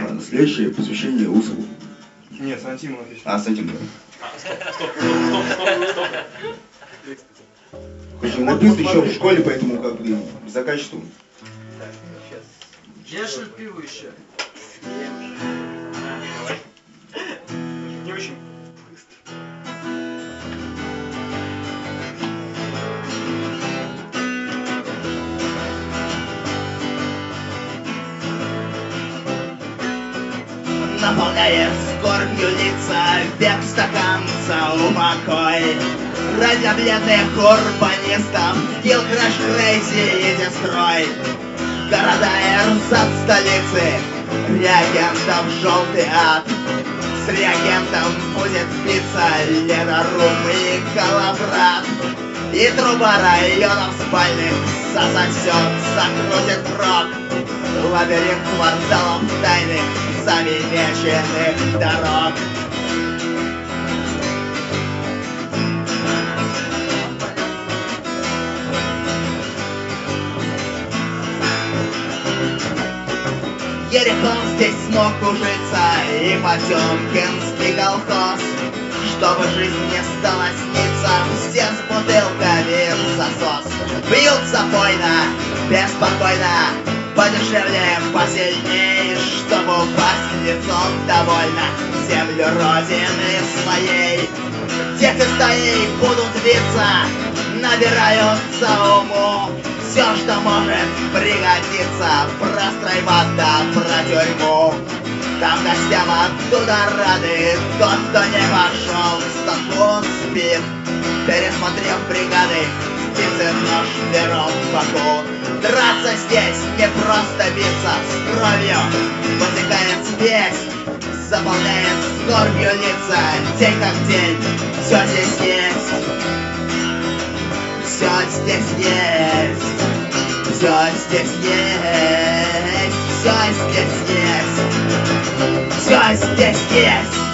Ладно, следующее посвящение Усову. Нет, Сантиму написано. А, с этим, да. Стоп, стоп, стоп, стоп, стоп. Хоть он написан еще в школе, поэтому как бы за качеством. Я шельпиваю еще. Не очень. Наполняет скорбью лица Век стакан за упокой Ради бледных урбанистов Kill Crash Crazy и Destroy Города эрзат столицы Реагентов желтый ад. С реагентом будет биться Ледорум и Калабрат И труба районов спальных Засосет, закрутит рок Лабиринт кварталов тайных Замеченных дорог. Ерехон здесь смог ужиться И Потемкинский колхоз Чтобы жизнь не стала сниться Все с бутылками в засос. Бьют запойно, беспокойно Подешевле, посильней Чтобы упасть лицом довольно Землю родины своей. Дети стаей будут виться Набираются уму. Все, что может пригодиться Про стройбата, про тюрьму. Там гостям оттуда рады Тот, кто не пошел в станку спит. Пересмотрев бригады Спицы нож пером в боку. Драться здесь не просто биться С кровью. Вытекает спесь Заполняет скорбью лица День как день Все здесь есть. Все здесь есть, все здесь есть, все здесь есть, все здесь есть.